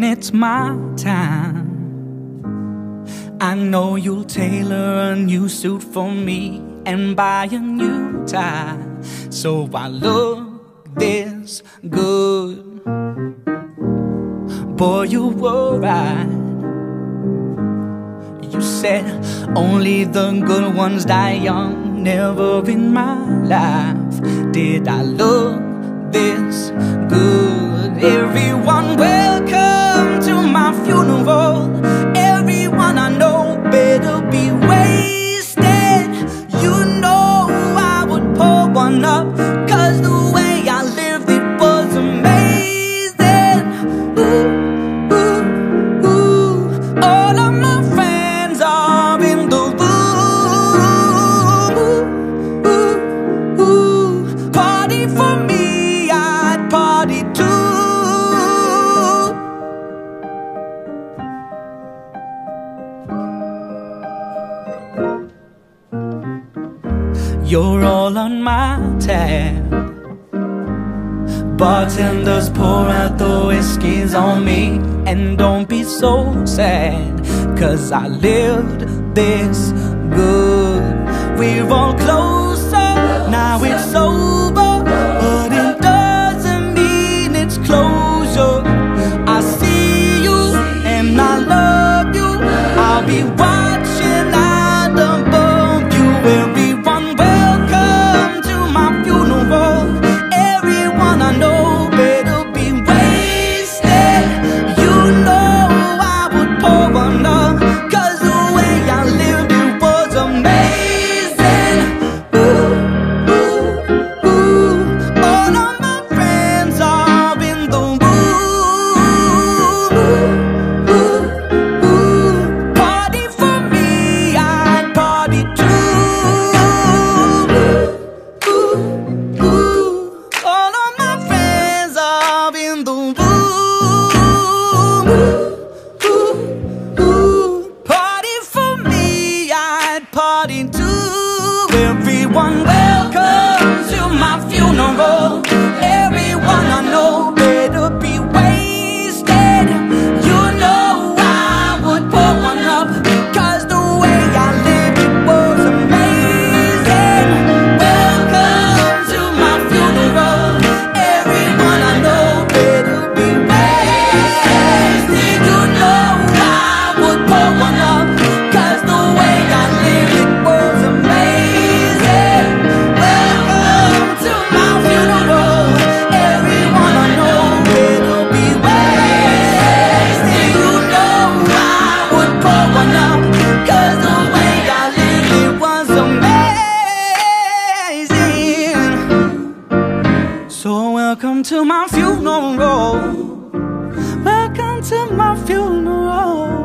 when it's my time. I know you'll tailor a new suit for me and buy a new tie. So I look this good. Boy, you were right. You said only the good ones die young, never in my life did I look You're all on my tab. Bartenders pour out the whiskeys on me. And don't be so sad Cause I lived this good. We're all closer, closer. now it's over. one way. to my funeral. Welcome to my funeral.